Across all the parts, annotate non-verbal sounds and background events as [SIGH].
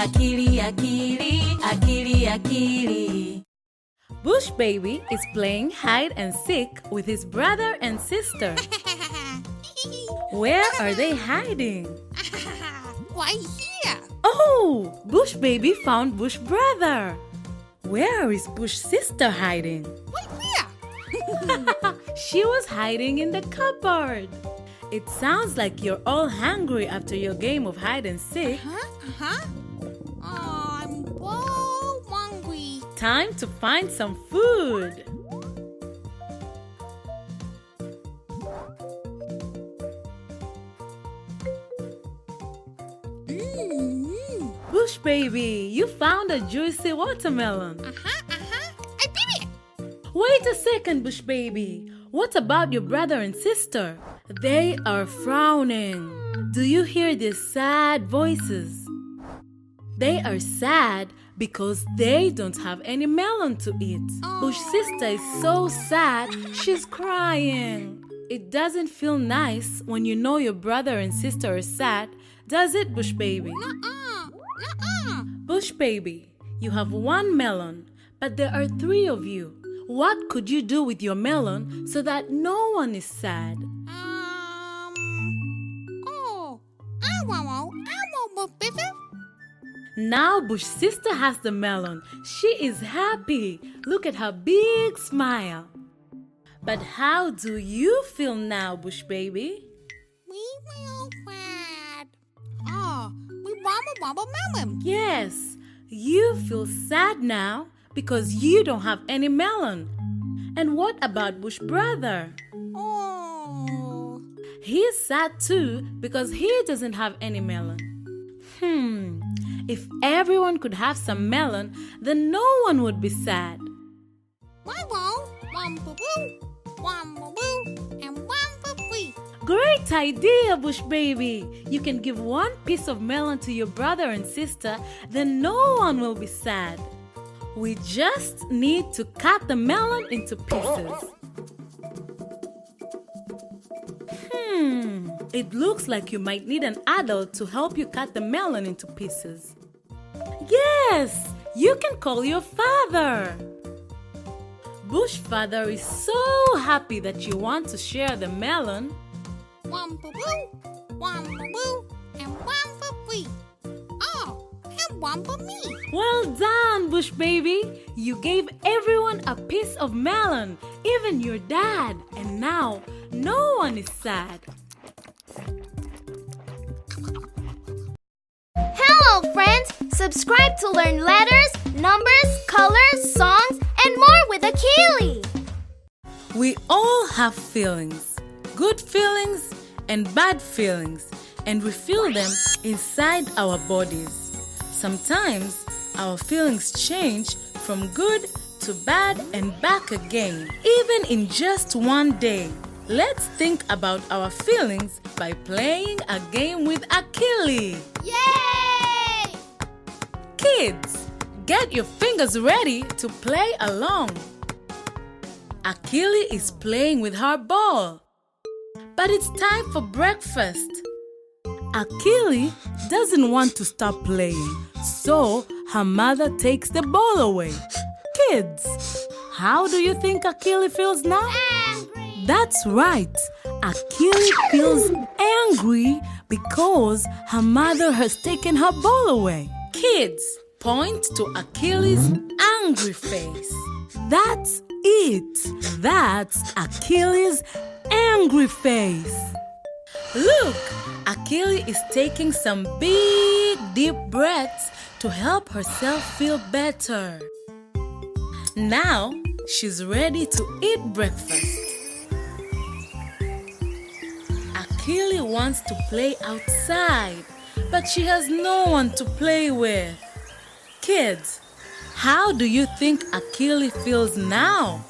akili, akili, akili, akili. Bush Baby is playing hide and seek with his brother and sister. [LAUGHS] Where are they hiding? [LAUGHS] Why here? Oh, Bush Baby found Bush Brother. Where is Bush Sister hiding? [LAUGHS] She was hiding in the cupboard. It sounds like you're all hungry after your game of hide and seek. Huh? Uh-huh. Time to find some food. Bush Baby, you found a juicy watermelon. Uh-huh, uh-huh. I did it. Wait a second, Bush Baby. What about your brother and sister? They are frowning. Do you hear their sad voices? They are sad because they don't have any melon to eat. Bush sister is so sad, she's crying. It doesn't feel nice when you know your brother and sister are sad, does it, Bush Baby? Bush baby, you have one melon, but there are three of you. What could you do with your melon so that no one is sad? Um. Oh. I want, I want business. Now Bush sister has the melon. She is happy. Look at her big smile. But how do you feel now, Bush baby? We feel bad. Oh, we a wobble melon. Yes, you feel sad now because you don't have any melon. And what about Bush brother? Oh. He's sad too because he doesn't have any melon. Hmm, if everyone could have some melon, then no one would be sad. Great idea, Bush Baby! You can give one piece of melon to your brother and sister, then no one will be sad. We just need to cut the melon into pieces. Hmm, it looks like you might need an adult to help you cut the melon into pieces. Yes, you can call your father. Bush father is so happy that you want to share the melon. One boo boo, one boo boo, and one for free. Oh, and me. Well done, Bush baby. You gave everyone a piece of melon, even your dad, and now no one is sad. Hello, friends! Subscribe to learn letters, numbers, colors, songs, and more with Akili. We all have feelings good feelings and bad feelings, and we feel them inside our bodies. Sometimes our feelings change from good to bad and back again, even in just one day. Let's think about our feelings by playing a game with Akili. Yay! Kids, get your fingers ready to play along. Akili is playing with her ball. But it's time for breakfast. Akili doesn't want to stop playing, so her mother takes the ball away. Kids, how do you think Akili feels now? Angry. That's right. Akili feels angry because her mother has taken her ball away. Kids, point to Akili's angry face. That's it. That's Akili's angry face. Look, Akili is taking some big deep breaths to help herself feel better. Now she's ready to eat breakfast. Akili wants to play outside, but she has no one to play with. Kids, how do you think Akili feels now?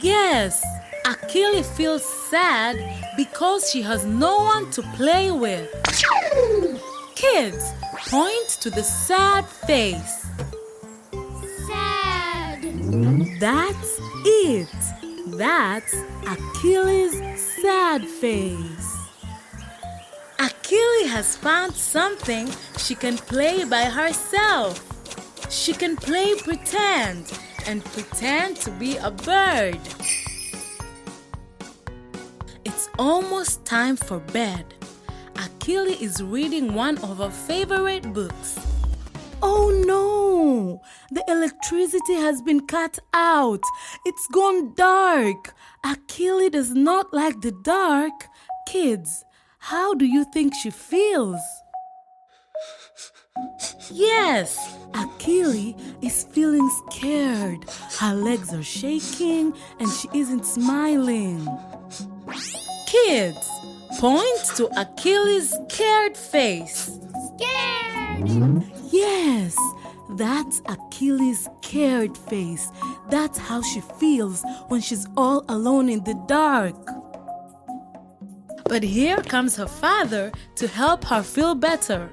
Yes, Akili feels sad because she has no one to play with. Kids, point to the sad face. Sad. That's it. That's Akili's sad face. Akili has found something she can play by herself. She can play pretend and pretend to be a bird. It's almost time for bed. Akili is reading one of her favorite books. Oh no! The electricity has been cut out. It's gone dark. Akili does not like the dark. Kids, how do you think she feels? Yes, Akili is feeling scared. Her legs are shaking and she isn't smiling. Kids, point to Akili's scared face. Scared! Yes, that's Akili's scared face. That's how she feels when she's all alone in the dark. But here comes her father to help her feel better.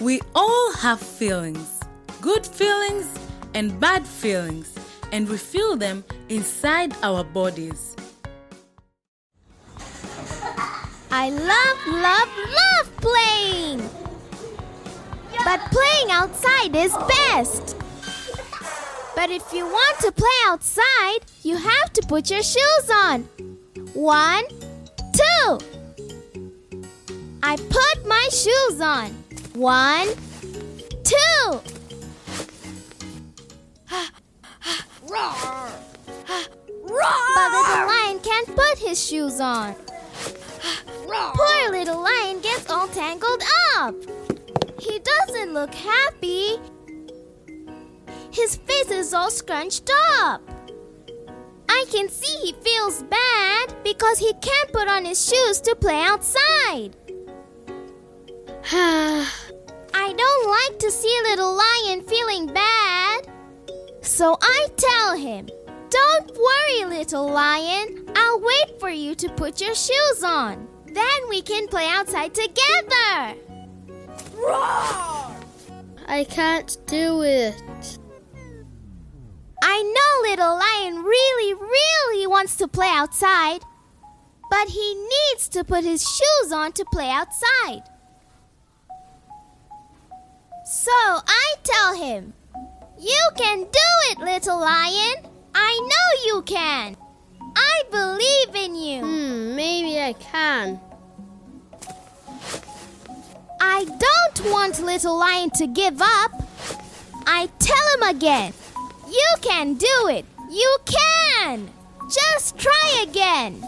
We all have feelings good feelings and bad feelings, and we feel them inside our bodies. I love, love, love playing! But playing outside is best! But if you want to play outside, you have to put your shoes on. One, two. I put my shoes on. One, two. But little lion can't put his shoes on. Poor little lion gets all tangled up. Doesn't look happy. His face is all scrunched up. I can see he feels bad because he can't put on his shoes to play outside. [SIGHS] I don't like to see little lion feeling bad. So I tell him, Don't worry, little lion. I'll wait for you to put your shoes on. Then we can play outside together. I can't do it. I know little lion really, really wants to play outside. But he needs to put his shoes on to play outside. So I tell him, You can do it, little lion. I know you can. I believe in you. Hmm, maybe I can. I don't want little lion to give up. I tell him again, You can do it. You can. Just try again.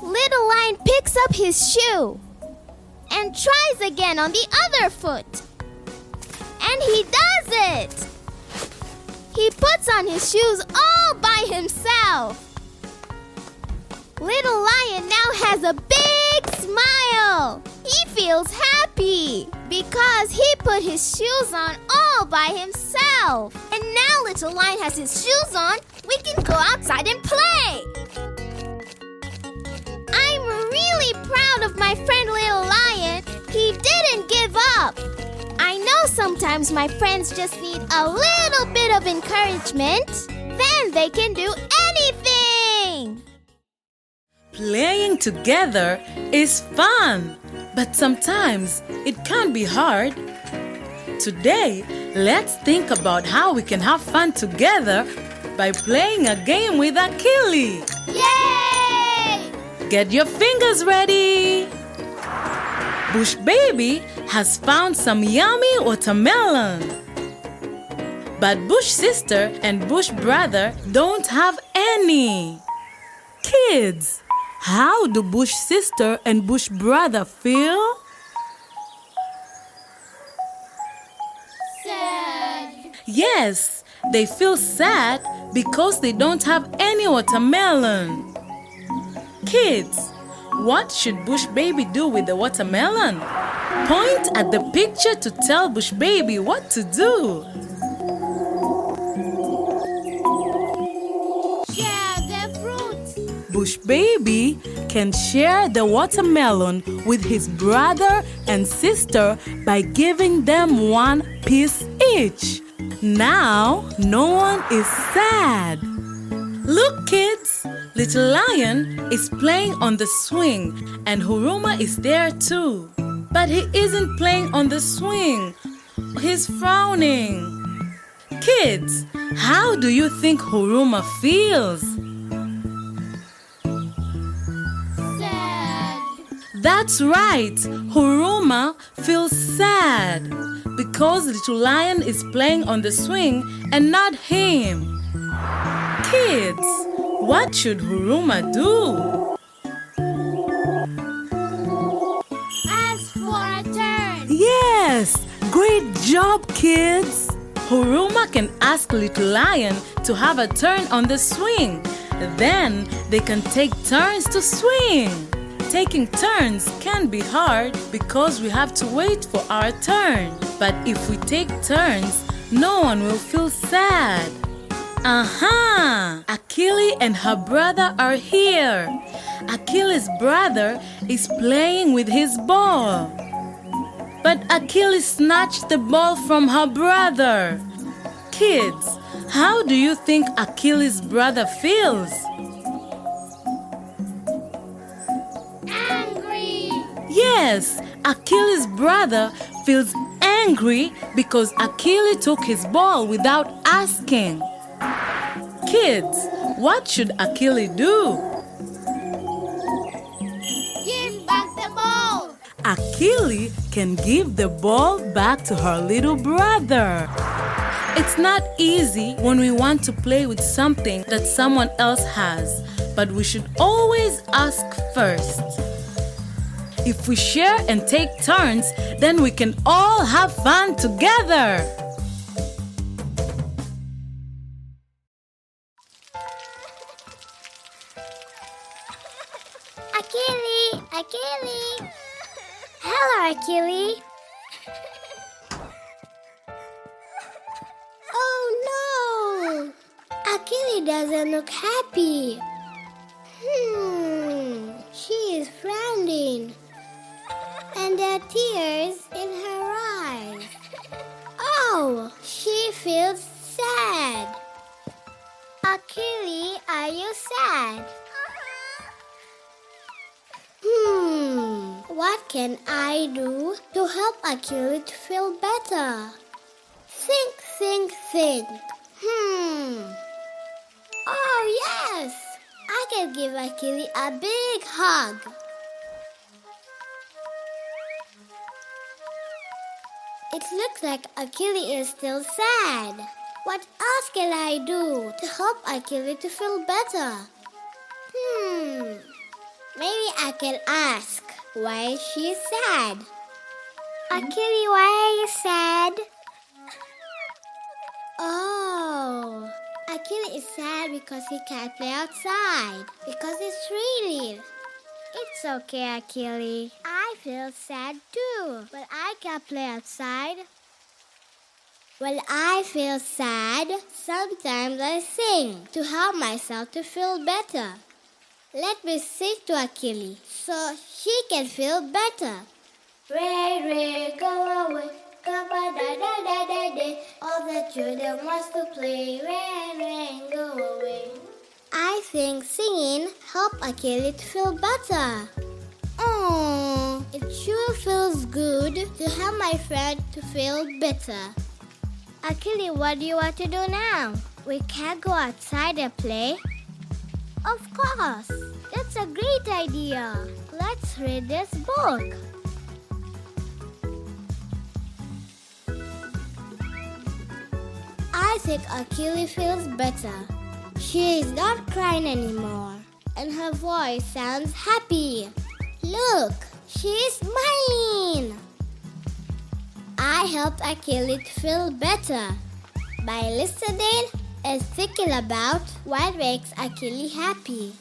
Little lion picks up his shoe and tries again on the other foot. And he does it. He puts on his shoes all by himself. Little lion now has a big smile. Feels happy because he put his shoes on all by himself. And now little lion has his shoes on, we can go outside and play. I'm really proud of my friend Little Lion. He didn't give up. I know sometimes my friends just need a little bit of encouragement. Then they can do anything. Playing together is fun, but sometimes it can be hard. Today, let's think about how we can have fun together by playing a game with Akili. Yay! Get your fingers ready. Bush Baby has found some yummy watermelon. But Bush Sister and Bush Brother don't have any. Kids, how do Bush Sister and Bush Brother feel? Sad. Yes, they feel sad because they don't have any watermelon. Kids, what should Bush Baby do with the watermelon? Point at the picture to tell Bush Baby what to do. Bush Baby can share the watermelon with his brother and sister by giving them one piece each. Now, no one is sad. Look, kids, Little Lion is playing on the swing, and Huruma is there too. But he isn't playing on the swing, he's frowning. Kids, how do you think Huruma feels? That's right, Huruma feels sad because Little Lion is playing on the swing and not him. Kids, what should Huruma do? Ask for a turn. Yes, great job, kids. Huruma can ask Little Lion to have a turn on the swing. Then they can take turns to swing. Taking turns can be hard because we have to wait for our turn. But if we take turns, no one will feel sad. Aha! Akili and her brother are here. Akili's brother is playing with his ball. But Akili snatched the ball from her brother. Kids, how do you think Akili's brother feels? Yes, Akili's brother feels angry because Akili took his ball without asking. Kids, what should Akili do? Give back the ball. Akili can give the ball back to her little brother. It's not easy when we want to play with something that someone else has, but we should always ask first. If we share and take turns, then we can all have fun together. Akili, Akili. Hello, Akili. oh no! Akili doesn't look happy. Are tears in her eyes. Oh, she feels sad. Akili, are you sad? Hmm, what can I do to help Akili to feel better? Think, think, think. Hmm. Oh, yes! I can give Akili a big hug. It looks like Akili is still sad. What else can I do to help Akili to feel better? Hmm. Maybe I can ask why she's sad. Akili, why are you sad? Oh, Akili is sad because he can't play outside because it's raining. It's okay, Akili. I feel sad too, but I can't play outside. When I feel sad, sometimes I sing to help myself to feel better. Let me sing to Akili so she can feel better. Ray, ray, go away. Go da da da da da. All the children wants to play. Rain, rain, go away. I think singing help Akili to feel better. Oh, it sure feels good to help my friend to feel better. Akili, what do you want to do now? We can't go outside and play. Of course, that's a great idea. Let's read this book. I think Akili feels better. She is not crying anymore, and her voice sounds happy. Look, she's smiling. I helped Akili to feel better by listening and thinking about what makes Akili happy.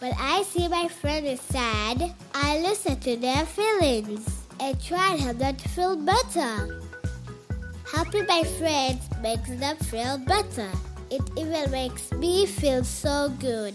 When I see my friend is sad, I listen to their feelings and try to help them feel better. Helping my friends makes them feel better. It even makes me feel so good.